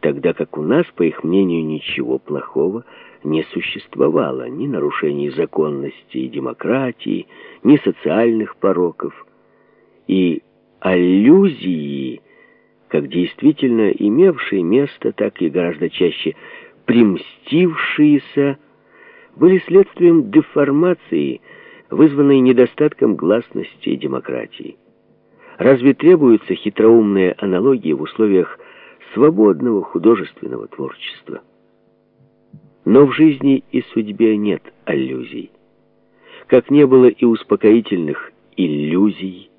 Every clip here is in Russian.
тогда как у нас, по их мнению, ничего плохого не существовало, ни нарушений законности и демократии, ни социальных пороков. И аллюзии, как действительно имевшие место, так и гораздо чаще примстившиеся, были следствием деформации, вызванной недостатком гласности и демократии. Разве требуются хитроумные аналогии в условиях свободного художественного творчества? Но в жизни и судьбе нет аллюзий. Как не было и успокоительных иллюзий.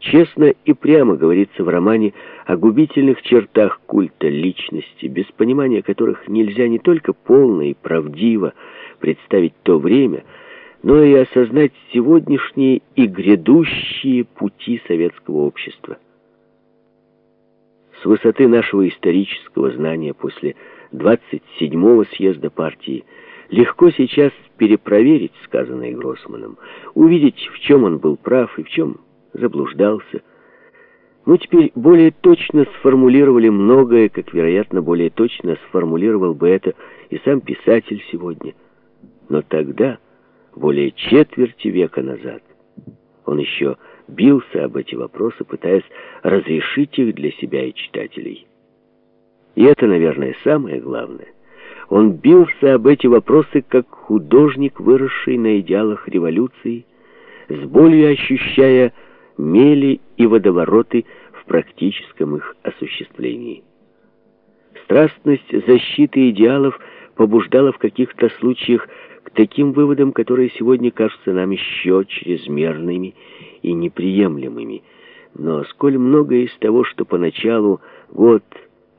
Честно и прямо говорится в романе о губительных чертах культа личности, без понимания которых нельзя не только полно и правдиво представить то время, но и осознать сегодняшние и грядущие пути советского общества. С высоты нашего исторического знания после 27-го съезда партии легко сейчас перепроверить сказанное Гроссманом, увидеть, в чем он был прав и в чем заблуждался. Мы теперь более точно сформулировали многое, как, вероятно, более точно сформулировал бы это и сам писатель сегодня. Но тогда более четверти века назад. Он еще бился об эти вопросы, пытаясь разрешить их для себя и читателей. И это, наверное, самое главное. Он бился об эти вопросы как художник, выросший на идеалах революции, с болью ощущая мели и водовороты в практическом их осуществлении. Страстность защиты идеалов побуждала в каких-то случаях таким выводам, которые сегодня кажутся нам еще чрезмерными и неприемлемыми. Но сколь многое из того, что поначалу, год,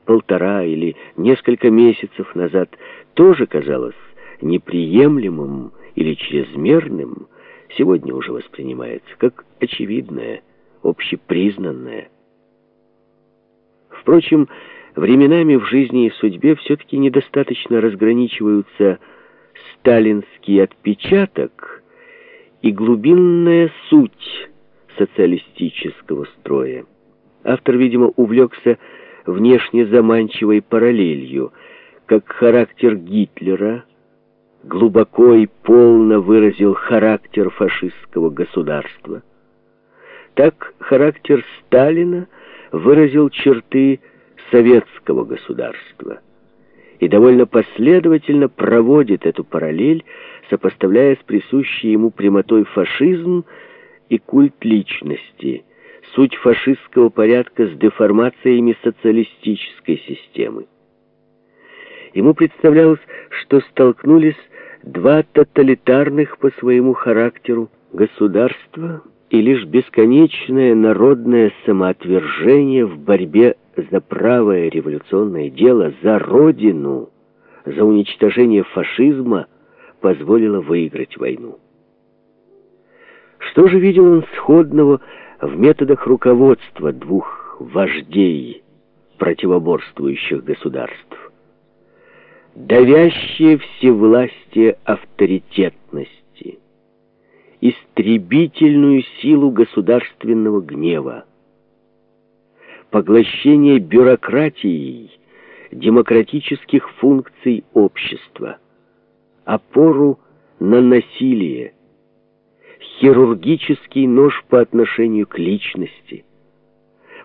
полтора или несколько месяцев назад тоже казалось неприемлемым или чрезмерным, сегодня уже воспринимается как очевидное, общепризнанное. Впрочем, временами в жизни и судьбе все-таки недостаточно разграничиваются сталинский отпечаток и глубинная суть социалистического строя. Автор, видимо, увлекся внешне заманчивой параллелью, как характер Гитлера глубоко и полно выразил характер фашистского государства. Так характер Сталина выразил черты советского государства и довольно последовательно проводит эту параллель, сопоставляя с присущей ему прямотой фашизм и культ личности, суть фашистского порядка с деформациями социалистической системы. Ему представлялось, что столкнулись два тоталитарных по своему характеру государства и лишь бесконечное народное самоотвержение в борьбе за правое революционное дело, за Родину, за уничтожение фашизма позволило выиграть войну. Что же видел он сходного в методах руководства двух вождей противоборствующих государств? Давящее всевластие авторитетности, истребительную силу государственного гнева, поглощение бюрократией демократических функций общества, опору на насилие, хирургический нож по отношению к личности,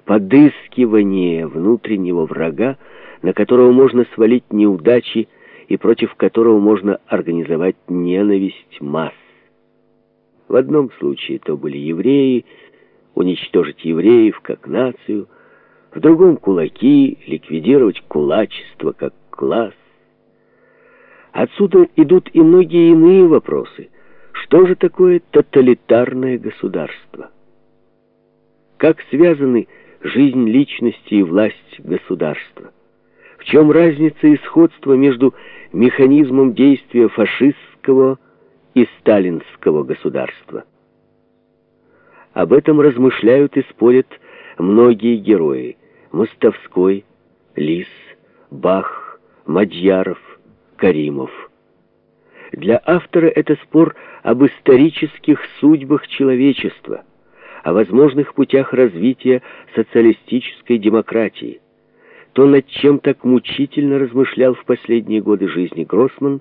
подыскивание внутреннего врага, на которого можно свалить неудачи и против которого можно организовать ненависть масс. В одном случае то были евреи, уничтожить евреев как нацию, в другом кулаки, ликвидировать кулачество как класс. Отсюда идут и многие иные вопросы – что же такое тоталитарное государство? Как связаны жизнь личности и власть государства? В чем разница и сходство между механизмом действия фашистского и сталинского государства? Об этом размышляют и спорят многие герои. Мостовской, Лис, Бах, Мадьяров, Каримов – для автора это спор об исторических судьбах человечества, о возможных путях развития социалистической демократии. то, над чем так мучительно размышлял в последние годы жизни Гроссман,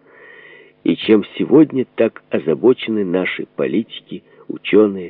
и чем сегодня так озабочены наши политики, ученые,